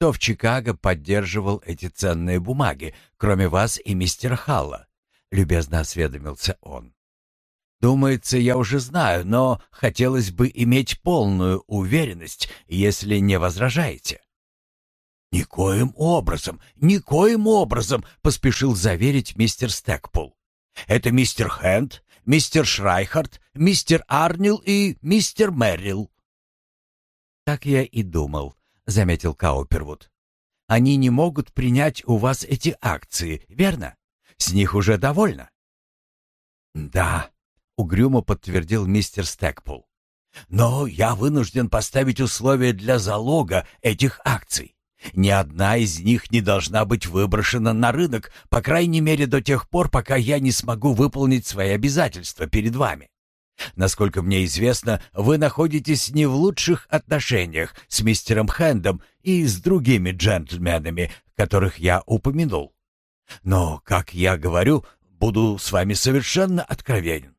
кто в Чикаго поддерживал эти ценные бумаги, кроме вас и мистера Халла?» — любезно осведомился он. «Думается, я уже знаю, но хотелось бы иметь полную уверенность, если не возражаете». «Никоим образом, никоим образом!» — поспешил заверить мистер Стэкпул. «Это мистер Хэнд, мистер Шрайхард, мистер Арнил и мистер Мэрил». «Так я и думал», — заметил Каупервуд. «Они не могут принять у вас эти акции, верно? С них уже довольно». «Да», — угрюмо подтвердил мистер Стэкпул. «Но я вынужден поставить условия для залога этих акций. Ни одна из них не должна быть выброшена на рынок, по крайней мере до тех пор, пока я не смогу выполнить свои обязательства перед вами. Насколько мне известно, вы находитесь не в лучших отношениях с мистером Хэндом и с другими джентльменами, которых я упомянул. Но, как я говорю, буду с вами совершенно откровенен.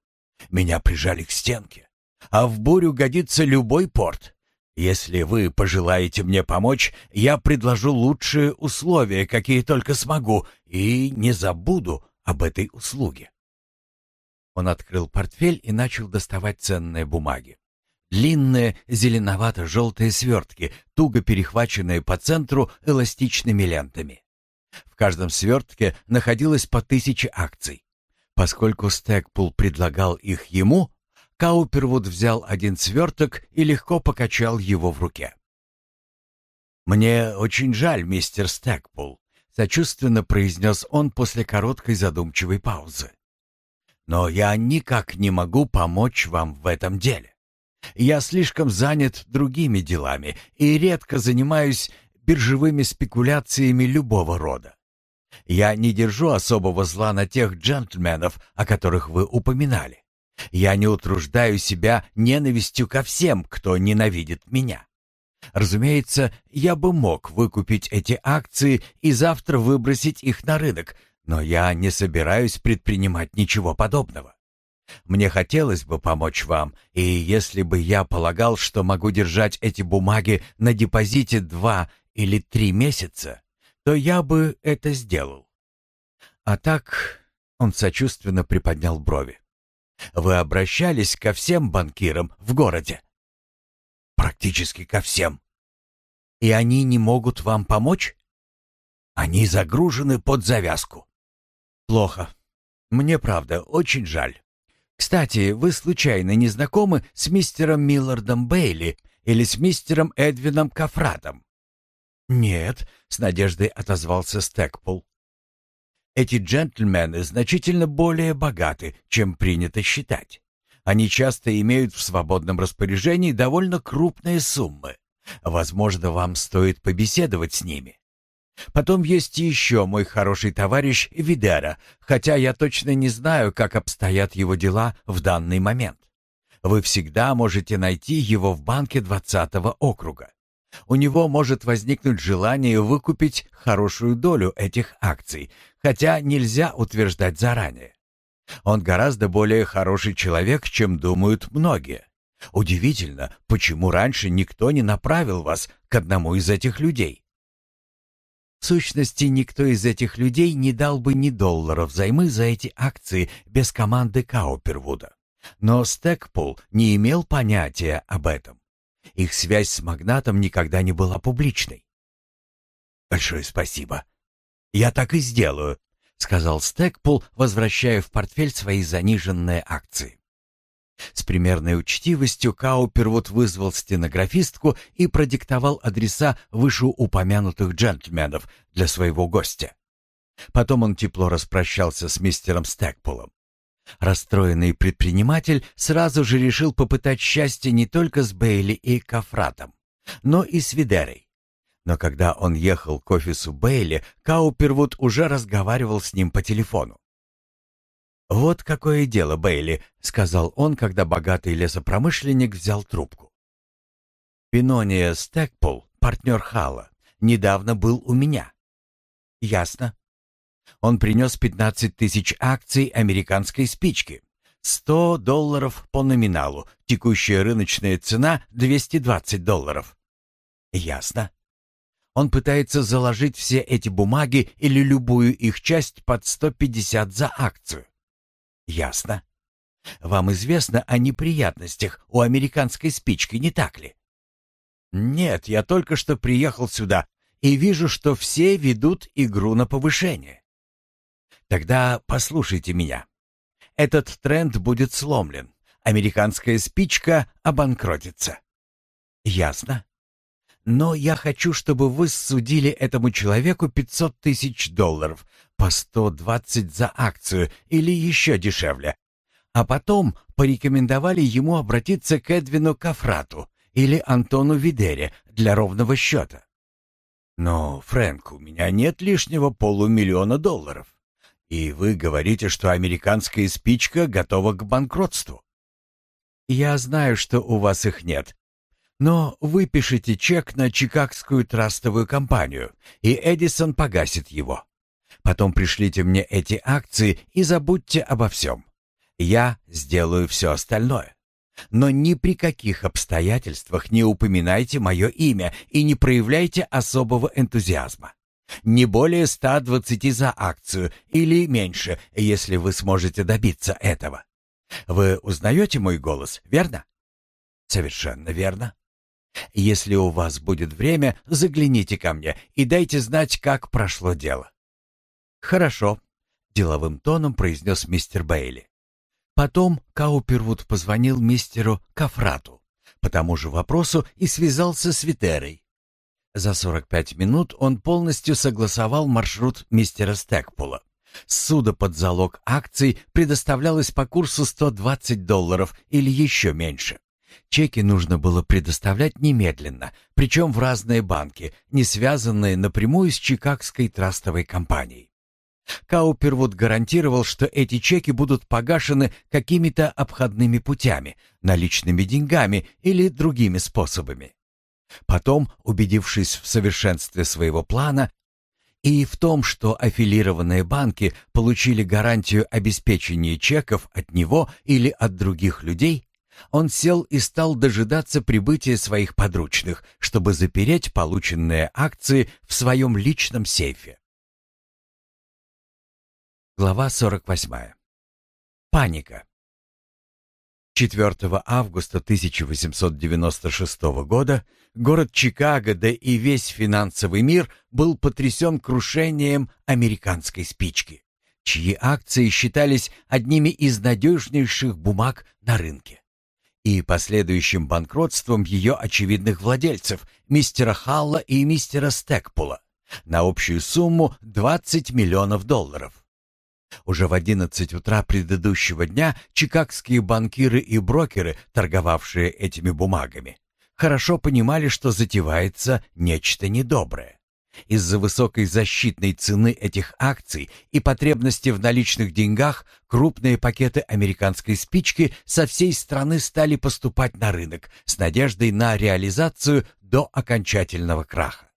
Меня прижали к стенке, а в бурю годится любой порт. Если вы пожелаете мне помочь, я предложу лучшие условия, какие только смогу, и не забуду об этой услуге. Он открыл портфель и начал доставать ценные бумаги. Длинные зеленовато-желтые свертки, туго перехваченные по центру эластичными лентами. В каждом свертке находилось по тысяче акций. Поскольку Стэкпул предлагал их ему, Каупервуд взял один сверток и легко покачал его в руке. «Мне очень жаль, мистер Стэкпул», — сочувственно произнес он после короткой задумчивой паузы. «Но я никак не могу помочь вам в этом деле. Я слишком занят другими делами и редко занимаюсь биржевыми спекуляциями любого рода. Я не держу особого зла на тех джентльменов, о которых вы упоминали. Я не утруждаю себя ненавистью ко всем, кто ненавидит меня. Разумеется, я бы мог выкупить эти акции и завтра выбросить их на рынок, но я не собираюсь предпринимать ничего подобного. Мне хотелось бы помочь вам, и если бы я полагал, что могу держать эти бумаги на депозите два или три месяца, то я бы это сделал. А так он сочувственно приподнял брови. Вы обращались ко всем банкирам в городе? Практически ко всем. И они не могут вам помочь? Они загружены под завязку. Плохо. Мне, правда, очень жаль. Кстати, вы случайно не знакомы с мистером Миллардом Бейли или с мистером Эдвином Кафратом? Нет, с надеждой отозвался Стэкпул. Эти джентльмены значительно более богаты, чем принято считать. Они часто имеют в свободном распоряжении довольно крупные суммы. Возможно, вам стоит побеседовать с ними. Потом есть еще мой хороший товарищ Видера, хотя я точно не знаю, как обстоят его дела в данный момент. Вы всегда можете найти его в банке 20-го округа. У него может возникнуть желание выкупить хорошую долю этих акций, хотя нельзя утверждать заранее. Он гораздо более хороший человек, чем думают многие. Удивительно, почему раньше никто не направил вас к одному из этих людей. В сущности, никто из этих людей не дал бы ни доллара взаймы за эти акции без команды Каупервуда. Но Стэкпул не имел понятия об этом. Их связь с магнатом никогда не была публичной. «Большое спасибо. Я так и сделаю», — сказал Стэкпул, возвращая в портфель свои заниженные акции. С примерной учтивостью Каупервуд вызвал стенографистку и продиктовал адреса вышеупомянутых джентльменов для своего гостя. Потом он тепло распрощался с мистером Стэкпулом. Расстроенный предприниматель сразу же решил попытать счастье не только с Бейли и Кафратом, но и с Видерой. Но когда он ехал к офису Бейли, Каупервуд уже разговаривал с ним по телефону. «Вот какое дело, Бейли», — сказал он, когда богатый лесопромышленник взял трубку. «Пинония Стэкпул, партнер Хала, недавно был у меня». «Ясно. Он принес 15 тысяч акций американской спички. 100 долларов по номиналу. Текущая рыночная цена 220 долларов. Ясно. Он пытается заложить все эти бумаги или любую их часть под 150 за акцию. Ясно. Вам известно о неприятностях у американской спички, не так ли? Нет, я только что приехал сюда и вижу, что все ведут игру на повышение. Тогда послушайте меня. Этот тренд будет сломлен. Американская спичка обанкротится. Ясно. Но я хочу, чтобы вы судили этому человеку 500 тысяч долларов по 120 за акцию или еще дешевле. А потом порекомендовали ему обратиться к Эдвину Кафрату или Антону Видере для ровного счета. Но, Фрэнк, у меня нет лишнего полумиллиона долларов. И вы говорите, что американская спичка готова к банкротству. Я знаю, что у вас их нет. Но вы пишете чек на Чикагскую трастовую компанию, и Эдисон погасит его. Потом пришлите мне эти акции и забудьте обо всем. Я сделаю все остальное. Но ни при каких обстоятельствах не упоминайте мое имя и не проявляйте особого энтузиазма. Не более 120 за акцию или меньше, если вы сможете добиться этого. Вы узнаете мой голос, верно? Совершенно верно. Если у вас будет время, загляните ко мне и дайте знать, как прошло дело. Хорошо, деловым тоном произнес мистер Бейли. Потом Каупервуд позвонил мистеру Кафрату по тому же вопросу и связался с Витерой. За 45 минут он полностью согласовал маршрут мистера Стэкпула. Суда под залог акций предоставлялось по курсу 120 долларов или еще меньше. Чеки нужно было предоставлять немедленно, причем в разные банки, не связанные напрямую с Чикагской трастовой компанией. Каупервуд гарантировал, что эти чеки будут погашены какими-то обходными путями, наличными деньгами или другими способами. Потом, убедившись в совершенстве своего плана и в том, что аффилированные банки получили гарантию обеспечения чеков от него или от других людей, он сел и стал дожидаться прибытия своих подручных, чтобы запереть полученные акции в своем личном сейфе. Глава 48. Паника. 4 августа 1896 года город Чикаго, да и весь финансовый мир был потрясен крушением американской спички, чьи акции считались одними из надежнейших бумаг на рынке, и последующим банкротством ее очевидных владельцев, мистера Халла и мистера Стекпула, на общую сумму 20 миллионов долларов. Уже в одиннадцать утра предыдущего дня чикагские банкиры и брокеры, торговавшие этими бумагами, хорошо понимали, что затевается нечто недоброе. Из-за высокой защитной цены этих акций и потребности в наличных деньгах крупные пакеты американской спички со всей страны стали поступать на рынок с надеждой на реализацию до окончательного краха.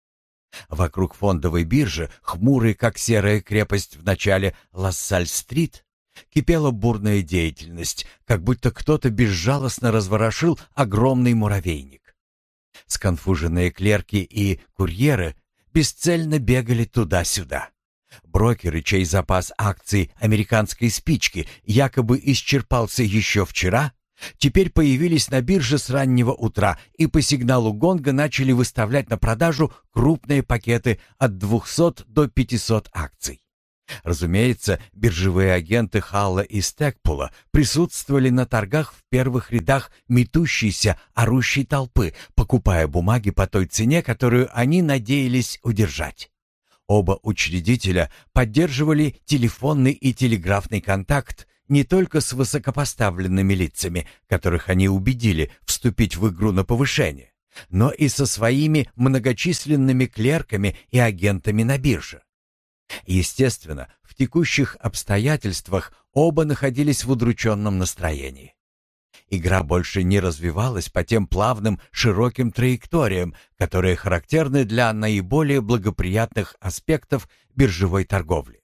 Вокруг фондовой биржи, хмурой, как серая крепость в начале Лассаль-стрит, кипела бурная деятельность, как будто кто-то безжалостно разворошил огромный муравейник. Сконфуженные клерки и курьеры бесцельно бегали туда-сюда. Брокеры, чей запас акций американской спички якобы исчерпался еще вчера, теперь появились на бирже с раннего утра и по сигналу гонга начали выставлять на продажу крупные пакеты от 200 до 500 акций. Разумеется, биржевые агенты Халла и Стекпула присутствовали на торгах в первых рядах метущейся, орущей толпы, покупая бумаги по той цене, которую они надеялись удержать. Оба учредителя поддерживали телефонный и телеграфный контакт не только с высокопоставленными лицами, которых они убедили вступить в игру на повышение, но и со своими многочисленными клерками и агентами на бирже. Естественно, в текущих обстоятельствах оба находились в удрученном настроении. Игра больше не развивалась по тем плавным, широким траекториям, которые характерны для наиболее благоприятных аспектов биржевой торговли.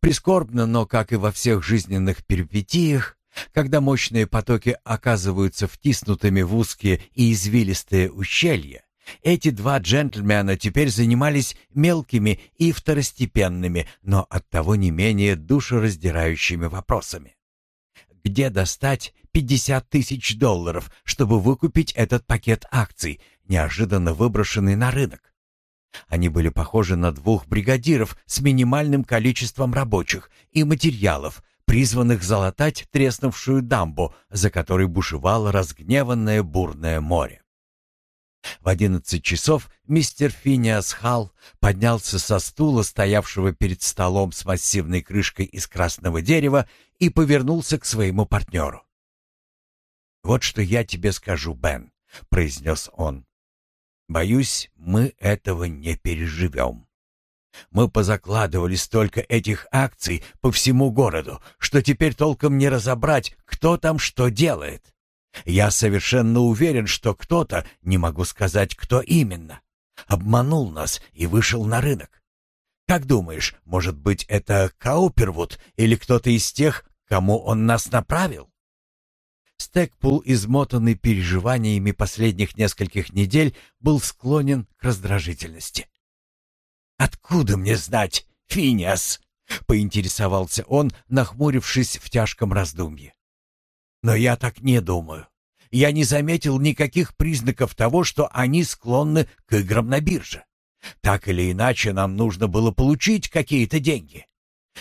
Прискорбно, но, как и во всех жизненных перипетиях, когда мощные потоки оказываются втиснутыми в узкие и извилистые ущелья, Эти два джентльмена теперь занимались мелкими и второстепенными, но оттого не менее душераздирающими вопросами. Где достать 50 тысяч долларов, чтобы выкупить этот пакет акций, неожиданно выброшенный на рынок? Они были похожи на двух бригадиров с минимальным количеством рабочих и материалов, призванных залатать треснувшую дамбу, за которой бушевало разгневанное бурное море. В одиннадцать часов мистер Финиас Халл поднялся со стула, стоявшего перед столом с массивной крышкой из красного дерева, и повернулся к своему партнеру. «Вот что я тебе скажу, Бен», — произнес он. «Боюсь, мы этого не переживем. Мы позакладывали столько этих акций по всему городу, что теперь толком не разобрать, кто там что делает. Я совершенно уверен, что кто-то, не могу сказать, кто именно, обманул нас и вышел на рынок. Как думаешь, может быть, это Каупервуд или кто-то из тех, кому он нас направил? Стэкпул, измотанный переживаниями последних нескольких недель, был склонен к раздражительности. «Откуда мне знать, Финиас?» — поинтересовался он, нахмурившись в тяжком раздумье. Но я так не думаю. Я не заметил никаких признаков того, что они склонны к играм на бирже. Так или иначе, нам нужно было получить какие-то деньги.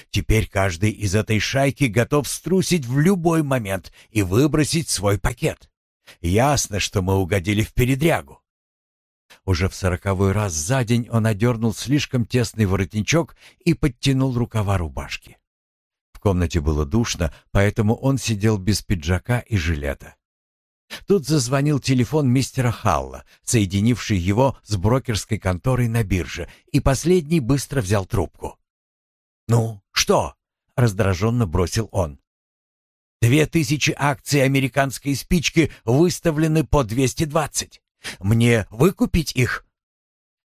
Теперь каждый из этой шайки готов струсить в любой момент и выбросить свой пакет. Ясно, что мы угодили в передрягу. Уже в сороковой раз за день он одернул слишком тесный воротничок и подтянул рукава рубашки комнате было душно, поэтому он сидел без пиджака и жилета. Тут зазвонил телефон мистера Халла, соединивший его с брокерской конторой на бирже, и последний быстро взял трубку. «Ну, что?» — раздраженно бросил он. «Две тысячи акций американской спички выставлены по 220. Мне выкупить их?»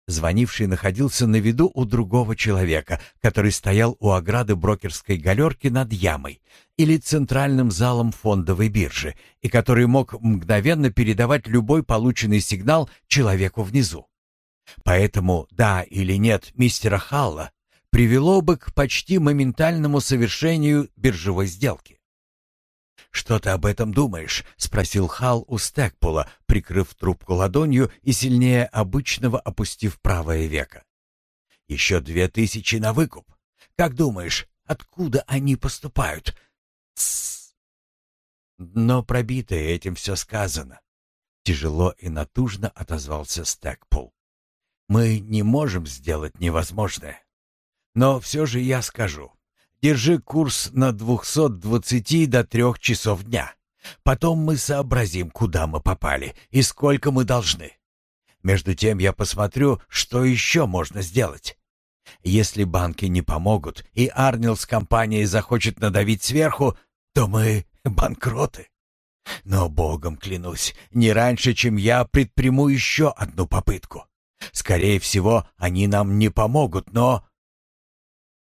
Звонивший находился на виду у другого человека, который стоял у ограды брокерской галерки над ямой или центральным залом фондовой биржи, и который мог мгновенно передавать любой полученный сигнал человеку внизу. Поэтому «да» или «нет» мистера Халла привело бы к почти моментальному совершению биржевой сделки. «Что ты об этом думаешь?» — спросил Хал у Стэкпула, прикрыв трубку ладонью и сильнее обычного опустив правое веко. «Еще две тысячи на выкуп. Как думаешь, откуда они поступают?» «Тссс!» «Но пробитое этим все сказано». Тяжело и натужно отозвался Стэкпул. «Мы не можем сделать невозможное. Но все же я скажу. Держи курс на 220 до 3 часов дня. Потом мы сообразим, куда мы попали и сколько мы должны. Между тем я посмотрю, что еще можно сделать. Если банки не помогут и Арнил с компанией захочет надавить сверху, то мы банкроты. Но богом клянусь, не раньше, чем я предприму еще одну попытку. Скорее всего, они нам не помогут, но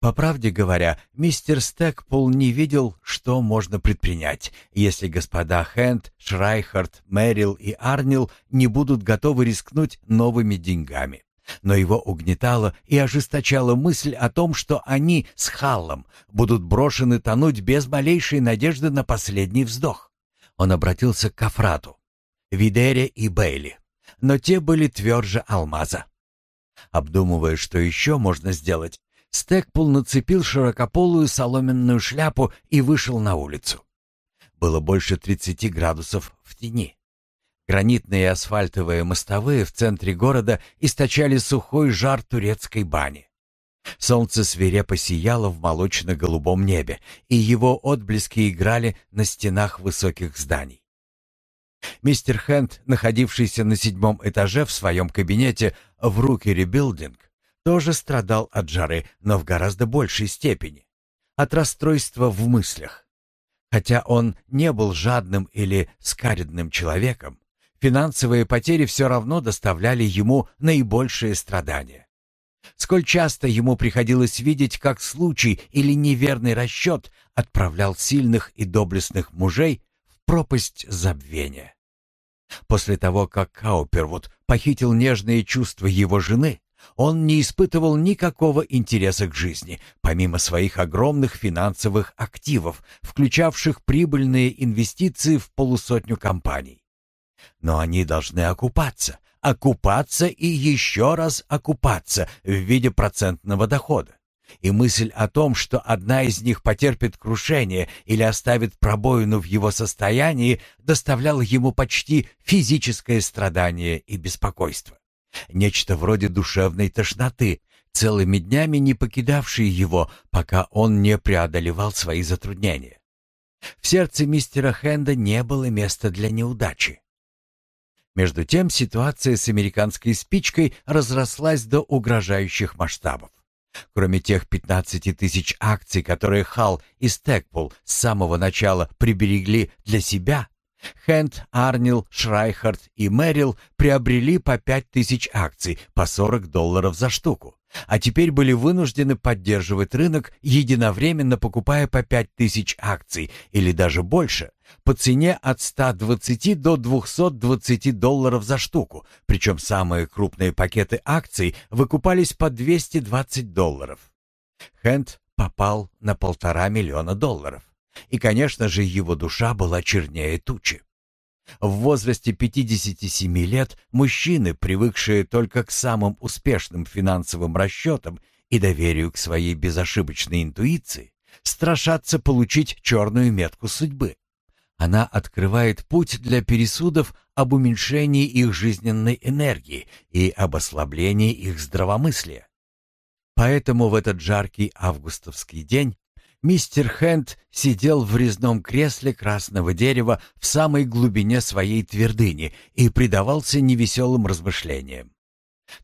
по правде говоря, мистер Стэкпул не видел, что можно предпринять, если господа Хэнд, Шрайхард, Мэрил и Арнил не будут готовы рискнуть новыми деньгами. Но его угнетала и ожесточала мысль о том, что они с Халлом будут брошены тонуть без малейшей надежды на последний вздох. Он обратился к Кафрату, Видере и Бейли, но те были тверже алмаза. Обдумывая, что еще можно сделать, Стэкпул нацепил широкополую соломенную шляпу и вышел на улицу. Было больше 30 градусов в тени. Гранитные асфальтовые мостовые в центре города источали сухой жар турецкой бани. Солнце свирепо сияло в молочно-голубом небе, и его отблески играли на стенах высоких зданий. Мистер Хэнд, находившийся на седьмом этаже в своем кабинете в Рукере Билдинг, тоже страдал от жары, но в гораздо большей степени. От расстройства в мыслях. Хотя он не был жадным или скаридным человеком, финансовые потери все равно доставляли ему наибольшие страдания. Сколь часто ему приходилось видеть, как случай или неверный расчет отправлял сильных и доблестных мужей в пропасть забвения. После того, как Каупервуд похитил нежные чувства его жены, он не испытывал никакого интереса к жизни, помимо своих огромных финансовых активов, включавших прибыльные инвестиции в полусотню компаний. Но они должны окупаться, окупаться и еще раз окупаться в виде процентного дохода. И мысль о том, что одна из них потерпит крушение или оставит пробоину в его состоянии, доставляла ему почти физическое страдание и беспокойство. Нечто вроде душевной тошноты, целыми днями не покидавшей его, пока он не преодолевал свои затруднения. В сердце мистера Хенда не было места для неудачи. Между тем ситуация с американской спичкой разрослась до угрожающих масштабов. Кроме тех 15 тысяч акций, которые Халл и Стэкпул с самого начала приберегли для себя, Хенд, Арнил, Шрайхард и Мэрил приобрели по 5 тысяч акций по 40 долларов за штуку, а теперь были вынуждены поддерживать рынок, единовременно покупая по 5 тысяч акций или даже больше, по цене от 120 до 220 долларов за штуку, причем самые крупные пакеты акций выкупались по 220 долларов. Хенд попал на полтора миллиона долларов. И, конечно же, его душа была чернее тучи. В возрасте 57 лет мужчины, привыкшие только к самым успешным финансовым расчетам и доверию к своей безошибочной интуиции, страшатся получить черную метку судьбы. Она открывает путь для пересудов об уменьшении их жизненной энергии и об ослаблении их здравомыслия. Поэтому в этот жаркий августовский день Мистер Хэнд сидел в резном кресле красного дерева в самой глубине своей твердыни и предавался невеселым размышлениям.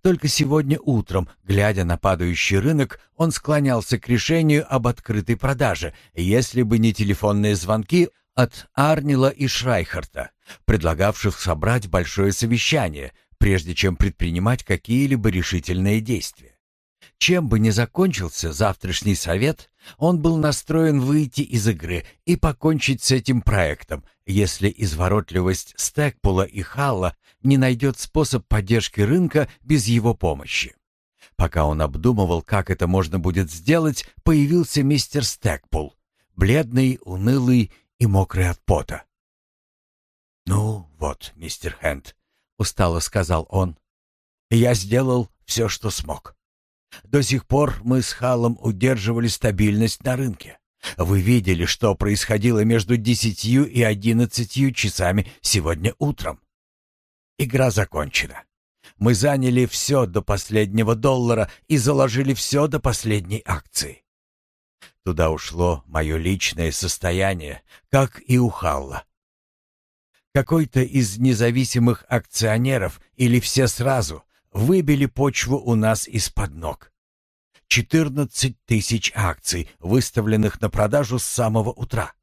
Только сегодня утром, глядя на падающий рынок, он склонялся к решению об открытой продаже, если бы не телефонные звонки от Арнила и Шрайхарта, предлагавших собрать большое совещание, прежде чем предпринимать какие-либо решительные действия. Чем бы ни закончился завтрашний совет, он был настроен выйти из игры и покончить с этим проектом, если изворотливость Стэкпула и Халла не найдет способ поддержки рынка без его помощи. Пока он обдумывал, как это можно будет сделать, появился мистер Стэкпул, бледный, унылый и мокрый от пота. «Ну вот, мистер Хэнд», — устало сказал он, — «я сделал все, что смог. До сих пор мы с Халом удерживали стабильность на рынке. Вы видели, что происходило между десятью и одиннадцатью часами сегодня утром. Игра закончена. Мы заняли все до последнего доллара и заложили все до последней акции. Туда ушло мое личное состояние, как и у Халла. Какой-то из независимых акционеров или все сразу выбили почву у нас из-под ног. 14 тысяч акций, выставленных на продажу с самого утра.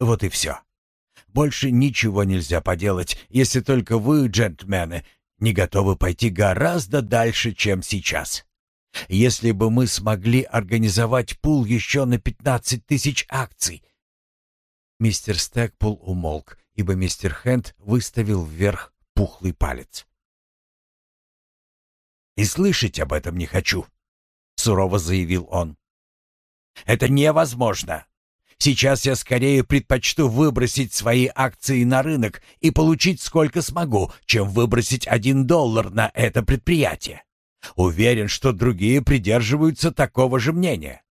Вот и все. Больше ничего нельзя поделать, если только вы, джентльмены, не готовы пойти гораздо дальше, чем сейчас. Если бы мы смогли организовать пул еще на 15 тысяч акций. Мистер Стэкпул умолк, ибо мистер Хэнд выставил вверх пухлый палец. «И слышать об этом не хочу», — сурово заявил он. «Это невозможно. Сейчас я скорее предпочту выбросить свои акции на рынок и получить сколько смогу, чем выбросить один доллар на это предприятие. Уверен, что другие придерживаются такого же мнения».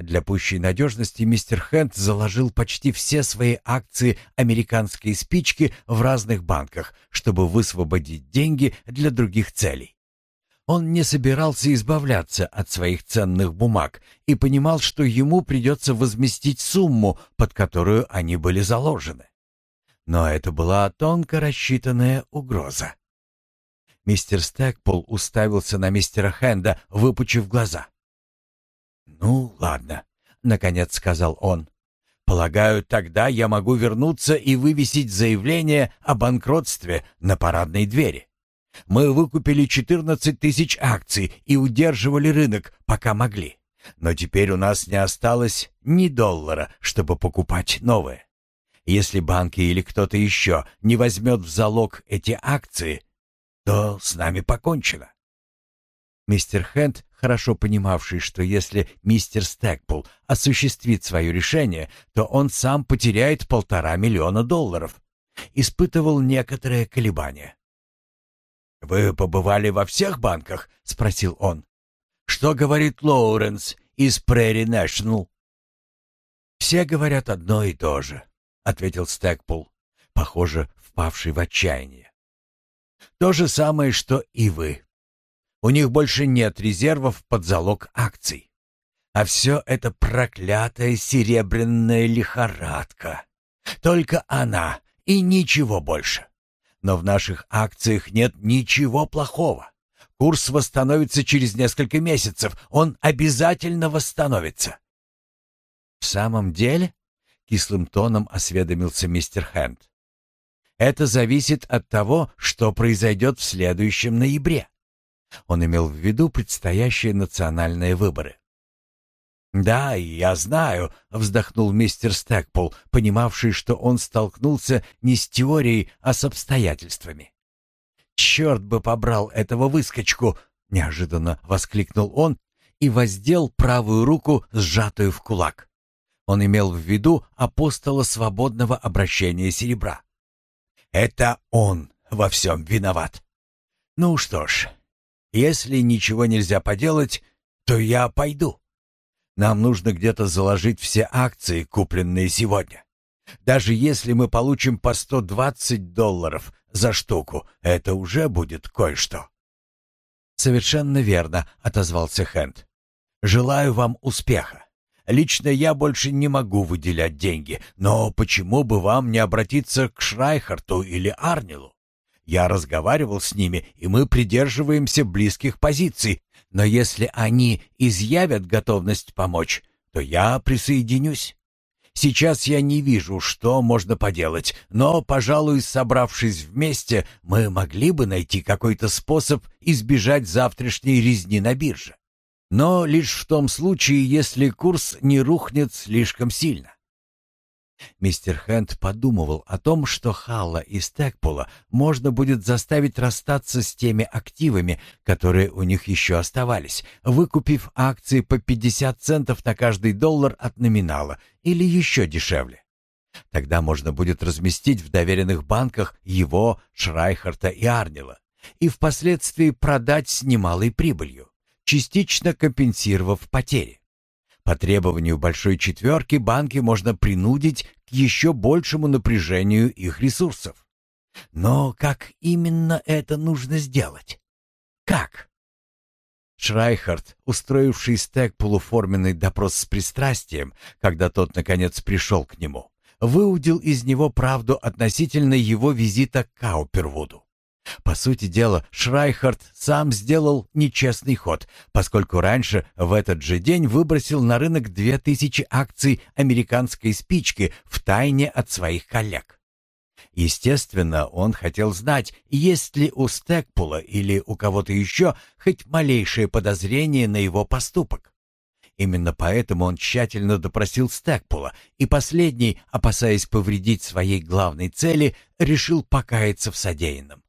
Для пущей надежности мистер Хэнд заложил почти все свои акции американской спички в разных банках, чтобы высвободить деньги для других целей. Он не собирался избавляться от своих ценных бумаг и понимал, что ему придется возместить сумму, под которую они были заложены. Но это была тонко рассчитанная угроза. Мистер Стэкпул уставился на мистера Хенда, выпучив глаза. «Ну, ладно», — наконец сказал он. «Полагаю, тогда я могу вернуться и вывесить заявление о банкротстве на парадной двери. Мы выкупили 14 тысяч акций и удерживали рынок, пока могли. Но теперь у нас не осталось ни доллара, чтобы покупать новые. Если банки или кто-то еще не возьмет в залог эти акции, то с нами покончено. Мистер Хэнд, хорошо понимавший, что если мистер Стэкпул осуществит свое решение, то он сам потеряет полтора миллиона долларов, испытывал некоторое колебание. «Вы побывали во всех банках?» — спросил он. «Что говорит Лоуренс из Прairie National?» «Все говорят одно и то же», — ответил Стэкпул, похоже, впавший в отчаяние. «То же самое, что и вы. У них больше нет резервов под залог акций. А все это проклятая серебряная лихорадка. Только она и ничего больше. Но в наших акциях нет ничего плохого. Курс восстановится через несколько месяцев. Он обязательно восстановится. В самом деле, кислым тоном осведомился мистер Хэнд. Это зависит от того, что произойдет в следующем ноябре. Он имел в виду предстоящие национальные выборы. «Да, я знаю», — вздохнул мистер Стэкпул, понимавший, что он столкнулся не с теорией, а с обстоятельствами. «Черт бы побрал этого выскочку!» — неожиданно воскликнул он и воздел правую руку, сжатую в кулак. Он имел в виду апостола свободного обращения серебра. «Это он во всем виноват. Ну что ж, если ничего нельзя поделать, то я пойду. Нам нужно где-то заложить все акции, купленные сегодня. Даже если мы получим по 120 долларов за штуку, это уже будет кое-что. Совершенно верно, отозвался Хэнд. Желаю вам успеха. Лично я больше не могу выделять деньги, но почему бы вам не обратиться к Шрайхарту или Арнилу? Я разговаривал с ними, и мы придерживаемся близких позиций, но если они изъявят готовность помочь, то я присоединюсь. Сейчас я не вижу, что можно поделать, но, пожалуй, собравшись вместе, мы могли бы найти какой-то способ избежать завтрашней резни на бирже. Но лишь в том случае, если курс не рухнет слишком сильно. Мистер Хэнд подумывал о том, что Халла и Стэкпула можно будет заставить расстаться с теми активами, которые у них еще оставались, выкупив акции по 50 центов на каждый доллар от номинала или еще дешевле. Тогда можно будет разместить в доверенных банках его, Шрайхарта и Арнила и впоследствии продать с немалой прибылью, частично компенсировав потери. По требованию большой четверки банки можно принудить к еще большему напряжению их ресурсов. Но как именно это нужно сделать? Как? Шрайхард, устроивший стек полуформенный допрос с пристрастием, когда тот, наконец, пришел к нему, выудил из него правду относительно его визита к Каупервуду. По сути дела, Шрайхард сам сделал нечестный ход, поскольку раньше в этот же день выбросил на рынок 2000 акций американской спички в тайне от своих коллег. Естественно, он хотел знать, есть ли у Стэкпула или у кого-то еще хоть малейшее подозрение на его поступок. Именно поэтому он тщательно допросил Стэкпула, и последний, опасаясь повредить своей главной цели, решил покаяться в содеянном.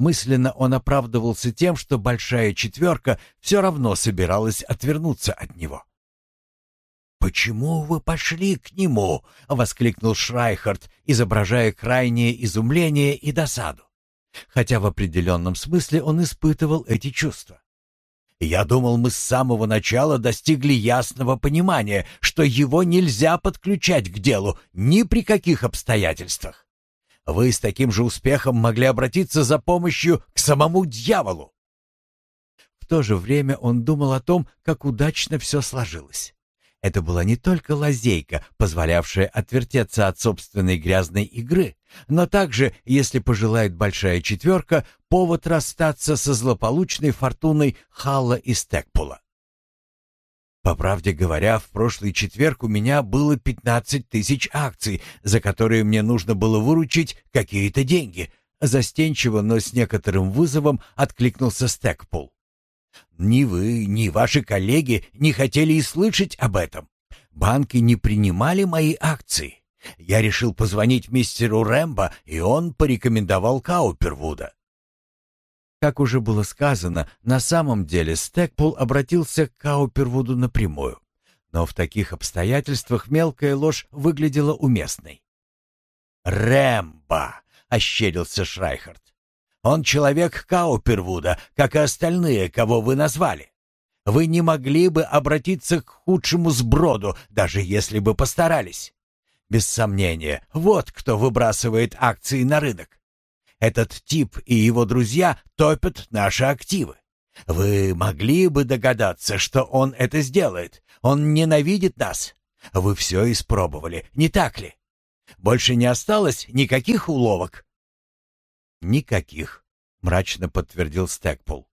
Мысленно он оправдывался тем, что большая четверка все равно собиралась отвернуться от него. «Почему вы пошли к нему?» — воскликнул Шрайхард, изображая крайнее изумление и досаду. Хотя в определенном смысле он испытывал эти чувства. «Я думал, мы с самого начала достигли ясного понимания, что его нельзя подключать к делу ни при каких обстоятельствах. Вы с таким же успехом могли обратиться за помощью к самому дьяволу. В то же время он думал о том, как удачно все сложилось. Это была не только лазейка, позволявшая отвертеться от собственной грязной игры, но также, если пожелает большая четверка, повод расстаться со злополучной фортуной Халла и Стекпула. По правде говоря, в прошлый четверг у меня было 15 тысяч акций, за которые мне нужно было выручить какие-то деньги. Застенчиво, но с некоторым вызовом откликнулся Стэкпул. Ни вы, ни ваши коллеги не хотели и слышать об этом. Банки не принимали мои акции. Я решил позвонить мистеру Рэмбо, и он порекомендовал Каупервуда. Как уже было сказано, на самом деле Стэкпул обратился к Каупервуду напрямую. Но в таких обстоятельствах мелкая ложь выглядела уместной. «Рэмбо!» — ощерился Шрайхард. «Он человек Каупервуда, как и остальные, кого вы назвали. Вы не могли бы обратиться к худшему сброду, даже если бы постарались. Без сомнения, вот кто выбрасывает акции на рынок. Этот тип и его друзья топят наши активы. Вы могли бы догадаться, что он это сделает. Он ненавидит нас. Вы все испробовали, не так ли? Больше не осталось никаких уловок. Никаких, мрачно подтвердил Стэкпул.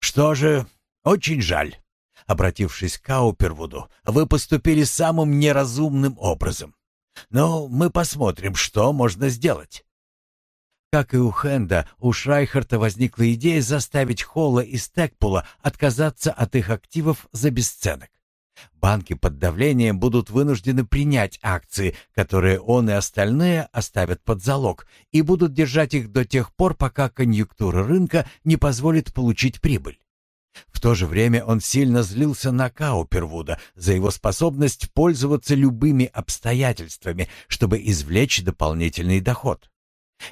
Что же, очень жаль. Обратившись к Каупервуду, вы поступили самым неразумным образом. Но мы посмотрим, что можно сделать. Как и у Хенда, у Шрайхарта возникла идея заставить Холла и Стекпула отказаться от их активов за бесценок. Банки под давлением будут вынуждены принять акции, которые он и остальные оставят под залог, и будут держать их до тех пор, пока конъюнктура рынка не позволит получить прибыль. В то же время он сильно злился на Каупервуда за его способность пользоваться любыми обстоятельствами, чтобы извлечь дополнительный доход.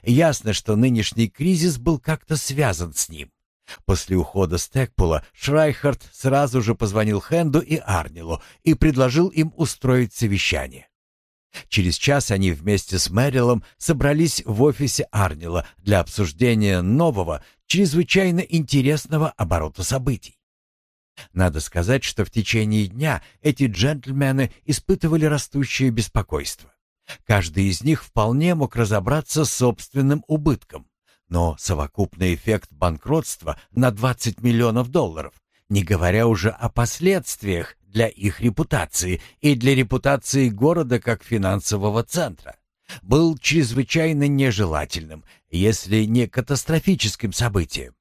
Ясно, что нынешний кризис был как-то связан с ним. После ухода Стекпула Шрайхард сразу же позвонил Хенду и Арнилу и предложил им устроить совещание. Через час они вместе с Мэрилом собрались в офисе Арнила для обсуждения нового, чрезвычайно интересного оборота событий. Надо сказать, что в течение дня эти джентльмены испытывали растущее беспокойство. Каждый из них вполне мог разобраться с собственным убытком, но совокупный эффект банкротства на 20 миллионов долларов, не говоря уже о последствиях для их репутации и для репутации города как финансового центра, был чрезвычайно нежелательным, если не катастрофическим событием.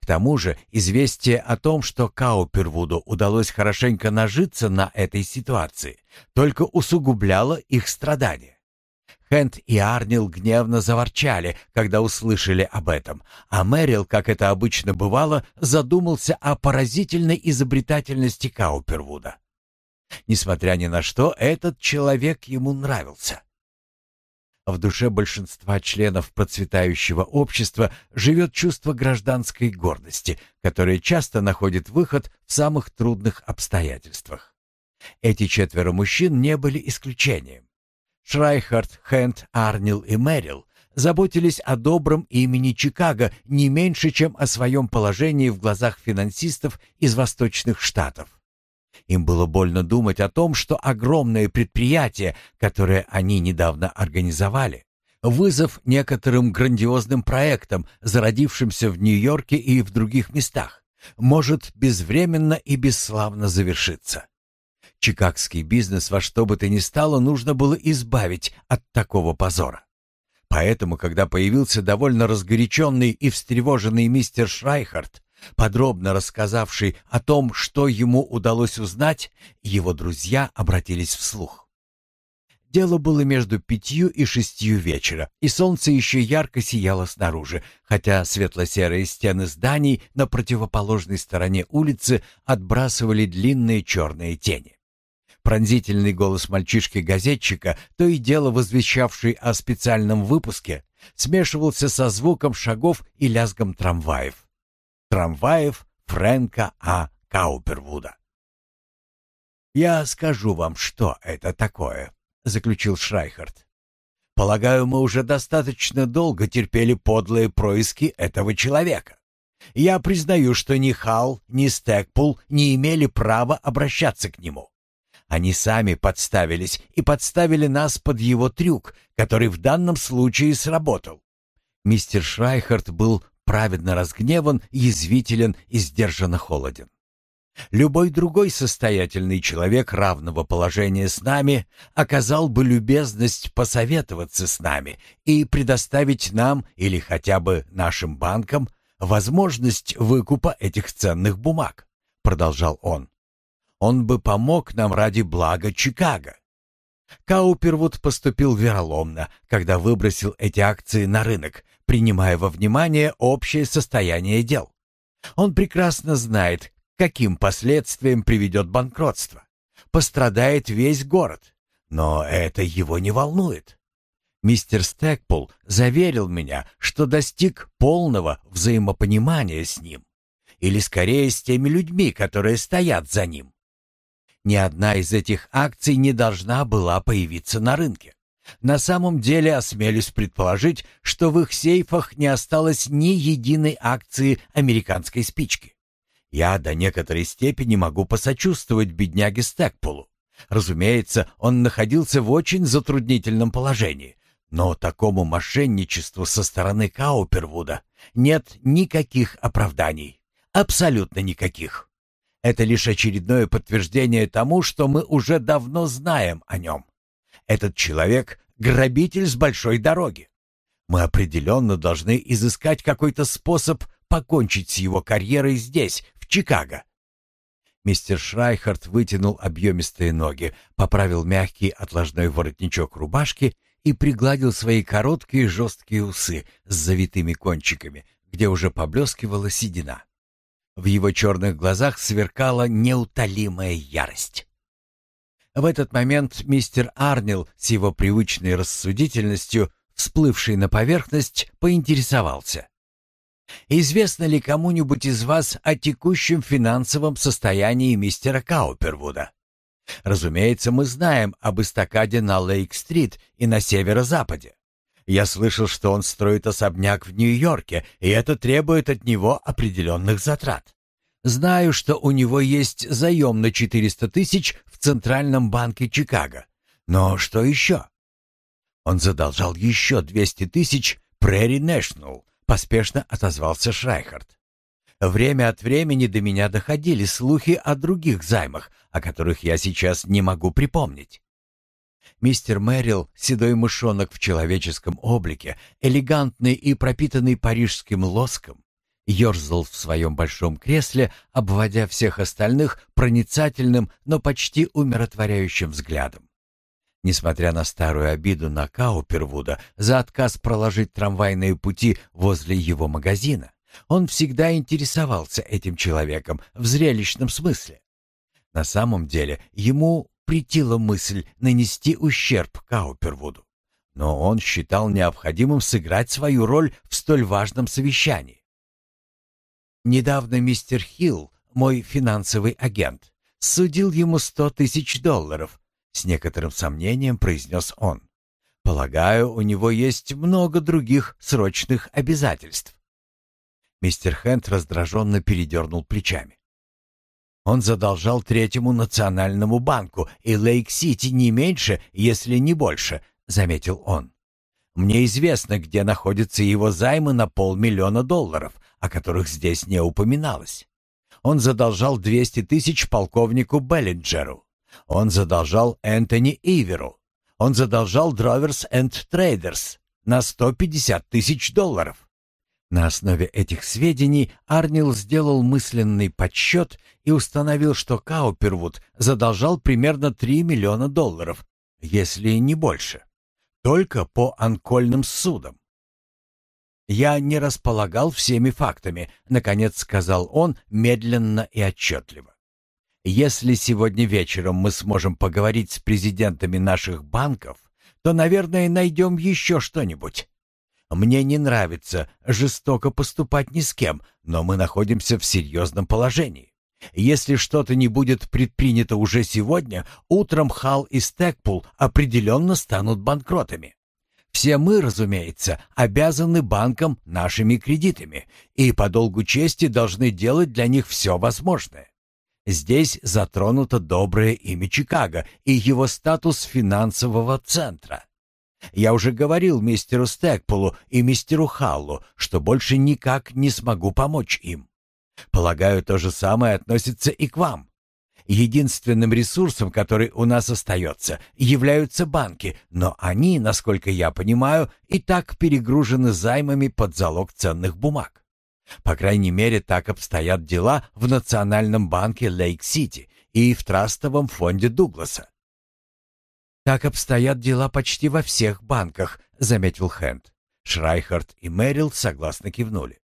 К тому же известие о том, что Каупервуду удалось хорошенько нажиться на этой ситуации, только усугубляло их страдания. Хэнд и Арнил гневно заворчали, когда услышали об этом, а Мэрил, как это обычно бывало, задумался о поразительной изобретательности Каупервуда. Несмотря ни на что, этот человек ему нравился. В душе большинства членов процветающего общества живет чувство гражданской гордости, которое часто находит выход в самых трудных обстоятельствах. Эти четверо мужчин не были исключением. Шрайхард, Хэнд, Арнил и Мэрил заботились о добром имени Чикаго не меньше, чем о своем положении в глазах финансистов из восточных штатов. Им было больно думать о том, что огромное предприятие, которое они недавно организовали, вызов некоторым грандиозным проектам, зародившимся в Нью-Йорке и в других местах, может безвременно и бесславно завершиться. Чикагский бизнес во что бы то ни стало нужно было избавить от такого позора. Поэтому, когда появился довольно разгоряченный и встревоженный мистер Шрайхард, Подробно рассказавший о том, что ему удалось узнать, его друзья обратились вслух. Дело было между пятью и шестью вечера, и солнце еще ярко сияло снаружи, хотя светло-серые стены зданий на противоположной стороне улицы отбрасывали длинные черные тени. Пронзительный голос мальчишки-газетчика, то и дело возвещавший о специальном выпуске, смешивался со звуком шагов и лязгом трамваев трамваев Фрэнка А. Каупервуда. «Я скажу вам, что это такое», — заключил Шрайхард. «Полагаю, мы уже достаточно долго терпели подлые происки этого человека. Я признаю, что ни Хал, ни Стэкпул не имели права обращаться к нему. Они сами подставились и подставили нас под его трюк, который в данном случае сработал. Мистер Шрайхард был праведно разгневан, язвителен и сдержанно холоден. Любой другой состоятельный человек равного положения с нами оказал бы любезность посоветоваться с нами и предоставить нам или хотя бы нашим банкам возможность выкупа этих ценных бумаг, продолжал он. Он бы помог нам ради блага Чикаго. Каупервуд поступил вероломно, когда выбросил эти акции на рынок, принимая во внимание общее состояние дел. Он прекрасно знает, каким последствиям приведет банкротство. Пострадает весь город, но это его не волнует. Мистер Стэкпул заверил меня, что достиг полного взаимопонимания с ним, или скорее с теми людьми, которые стоят за ним. Ни одна из этих акций не должна была появиться на рынке. На самом деле осмелюсь предположить, что в их сейфах не осталось ни единой акции американской спички. Я до некоторой степени могу посочувствовать бедняге Стэкпулу. Разумеется, он находился в очень затруднительном положении, но такому мошенничеству со стороны Каупервуда нет никаких оправданий. Абсолютно никаких. Это лишь очередное подтверждение тому, что мы уже давно знаем о нем. Этот человек — грабитель с большой дороги. Мы определенно должны изыскать какой-то способ покончить с его карьерой здесь, в Чикаго. Мистер Шрайхард вытянул объемистые ноги, поправил мягкий отложной воротничок рубашки и пригладил свои короткие жесткие усы с завитыми кончиками, где уже поблескивала седина. В его черных глазах сверкала неутолимая ярость. В этот момент мистер Арнил с его привычной рассудительностью, всплывший на поверхность, поинтересовался. «Известно ли кому-нибудь из вас о текущем финансовом состоянии мистера Каупервуда?» Разумеется, мы знаем об эстакаде на Лейк-стрит и на северо-западе. Я слышал, что он строит особняк в Нью-Йорке, и это требует от него определенных затрат. Знаю, что у него есть заем на 400 тысяч Центральном банке Чикаго. Но что еще? Он задолжал еще 200 тысяч Prairie National, поспешно отозвался Шрайхард. Время от времени до меня доходили слухи о других займах, о которых я сейчас не могу припомнить. Мистер Мэрил, седой мышонок в человеческом облике, элегантный и пропитанный парижским лоском, ерзал в своем большом кресле, обводя всех остальных проницательным, но почти умиротворяющим взглядом. Несмотря на старую обиду на Каупервуда за отказ проложить трамвайные пути возле его магазина, он всегда интересовался этим человеком в зрелищном смысле. На самом деле ему претила мысль нанести ущерб Каупервуду. Но он считал необходимым сыграть свою роль в столь важном совещании. Недавно мистер Хилл, мой финансовый агент, судил ему сто тысяч долларов, с некоторым сомнением произнес он. Полагаю, у него есть много других срочных обязательств. Мистер Хенд раздраженно передернул плечами. Он задолжал Третьему национальному банку и Лейк-Сити не меньше, если не больше, заметил он. Мне известно, где находятся его займы на полмиллиона долларов, о которых здесь не упоминалось. Он задолжал 200 тысяч полковнику Беллинджеру. Он задолжал Энтони Иверу. Он задолжал Drovers and Traders на 150 тысяч долларов. На основе этих сведений Арнил сделал мысленный подсчет и установил, что Каупервуд задолжал примерно 3 миллиона долларов, если не больше, только по анкольным судам. «Я не располагал всеми фактами», — наконец сказал он медленно и отчетливо. «Если сегодня вечером мы сможем поговорить с президентами наших банков, то, наверное, найдем еще что-нибудь. Мне не нравится жестоко поступать ни с кем, но мы находимся в серьезном положении. Если что-то не будет предпринято уже сегодня, утром Хал и Стэкпул определенно станут банкротами. Все мы, разумеется, обязаны банкам нашими кредитами и по долгу чести должны делать для них все возможное. Здесь затронуто доброе имя Чикаго и его статус финансового центра. Я уже говорил мистеру Стэкполу и мистеру Халлу, что больше никак не смогу помочь им. Полагаю, то же самое относится и к вам. Единственным ресурсом, который у нас остается, являются банки, но они, насколько я понимаю, и так перегружены займами под залог ценных бумаг. По крайней мере, так обстоят дела в Национальном банке Лейк-Сити и в Трастовом фонде Дугласа. «Так обстоят дела почти во всех банках», — заметил Хэнд. Шрайхард и Мэрил согласно кивнули.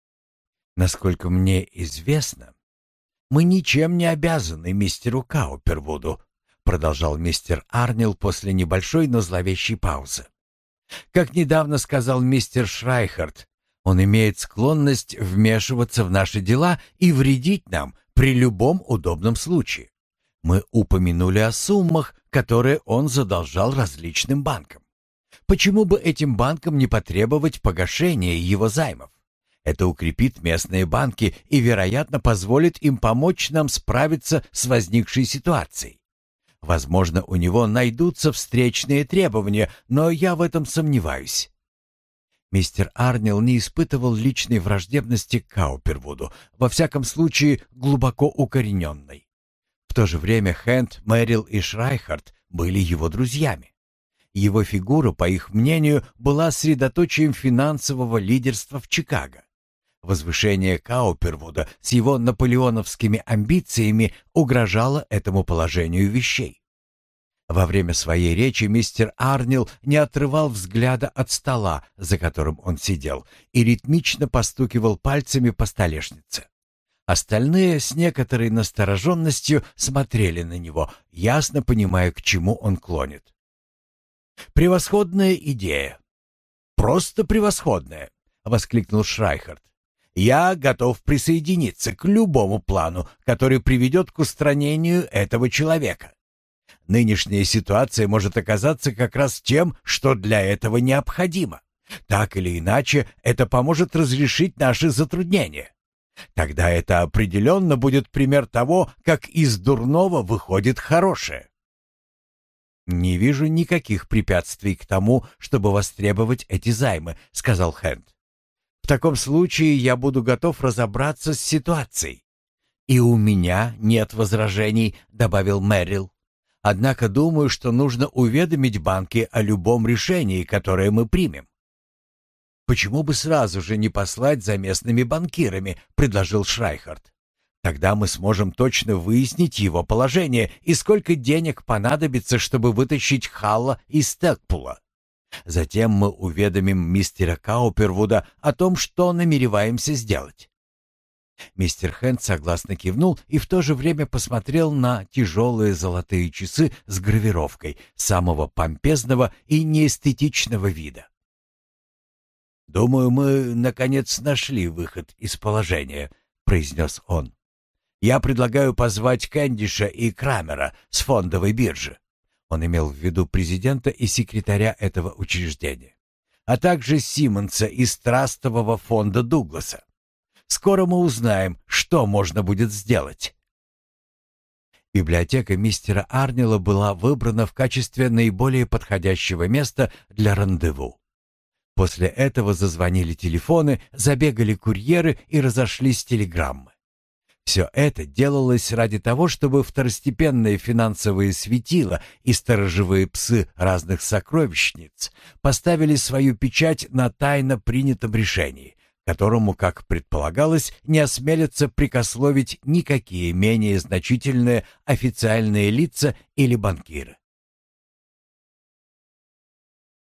«Насколько мне известно, мы ничем не обязаны мистеру Каупервуду», — продолжал мистер Арнил после небольшой, но зловещей паузы. «Как недавно сказал мистер Шрайхард, он имеет склонность вмешиваться в наши дела и вредить нам при любом удобном случае. Мы упомянули о суммах, которые он задолжал различным банкам. Почему бы этим банкам не потребовать погашения его займов? Это укрепит местные банки и, вероятно, позволит им помочь нам справиться с возникшей ситуацией. Возможно, у него найдутся встречные требования, но я в этом сомневаюсь. Мистер Арнил не испытывал личной враждебности к Каупервуду, во всяком случае глубоко укорененной то же время Хэнд, Мэрил и Шрайхард были его друзьями. Его фигура, по их мнению, была средоточием финансового лидерства в Чикаго. Возвышение Каупервуда с его наполеоновскими амбициями угрожало этому положению вещей. Во время своей речи мистер Арнил не отрывал взгляда от стола, за которым он сидел, и ритмично постукивал пальцами по столешнице. Остальные с некоторой настороженностью смотрели на него, ясно понимая, к чему он клонит. «Превосходная идея! Просто превосходная!» — воскликнул Шрайхард. «Я готов присоединиться к любому плану, который приведет к устранению этого человека. Нынешняя ситуация может оказаться как раз тем, что для этого необходимо. Так или иначе, это поможет разрешить наши затруднения. Тогда это определенно будет пример того, как из дурного выходит хорошее. «Не вижу никаких препятствий к тому, чтобы востребовать эти займы», — сказал Хэнд. «В таком случае я буду готов разобраться с ситуацией». «И у меня нет возражений», — добавил Мэрил. «Однако думаю, что нужно уведомить банки о любом решении, которое мы примем. «Почему бы сразу же не послать за местными банкирами?» — предложил Шрайхард. «Тогда мы сможем точно выяснить его положение и сколько денег понадобится, чтобы вытащить Халла из Стекпула. Затем мы уведомим мистера Каупервуда о том, что намереваемся сделать». Мистер Хэнд согласно кивнул и в то же время посмотрел на тяжелые золотые часы с гравировкой самого помпезного и неэстетичного вида. «Думаю, мы, наконец, нашли выход из положения», — произнес он. «Я предлагаю позвать Кэндиша и Крамера с фондовой биржи». Он имел в виду президента и секретаря этого учреждения, а также Симмонса из Трастового фонда Дугласа. Скоро мы узнаем, что можно будет сделать. Библиотека мистера Арнила была выбрана в качестве наиболее подходящего места для рандеву. После этого зазвонили телефоны, забегали курьеры и разошлись телеграммы. Все это делалось ради того, чтобы второстепенные финансовые светила и сторожевые псы разных сокровищниц поставили свою печать на тайно принятом решении, которому, как предполагалось, не осмелятся прикословить никакие менее значительные официальные лица или банкиры.